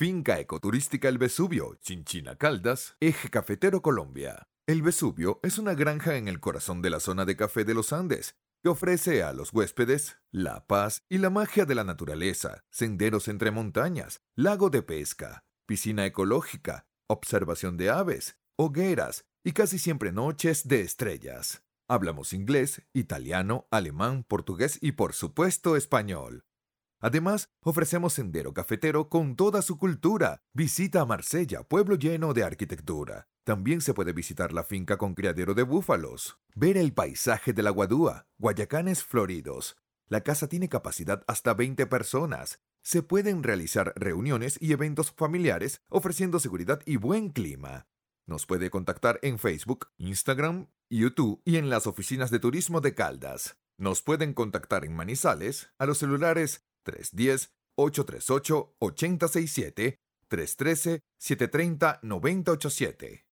Finca Ecoturística El Vesubio, Chinchina Caldas, Eje Cafetero Colombia. El Vesubio es una granja en el corazón de la zona de café de los Andes, que ofrece a los huéspedes la paz y la magia de la naturaleza, senderos entre montañas, lago de pesca, piscina ecológica, observación de aves, hogueras y casi siempre noches de estrellas. Hablamos inglés, italiano, alemán, portugués y por supuesto español. Además, ofrecemos sendero cafetero con toda su cultura. Visita a Marsella, pueblo lleno de arquitectura. También se puede visitar la finca con criadero de búfalos, ver el paisaje de la Guadúa, Guayacanes floridos. La casa tiene capacidad hasta 20 personas. Se pueden realizar reuniones y eventos familiares ofreciendo seguridad y buen clima. Nos puede contactar en Facebook, Instagram, YouTube y en las oficinas de turismo de Caldas. Nos pueden contactar en Manizales a los celulares 310-838-8067, 313-730-9087.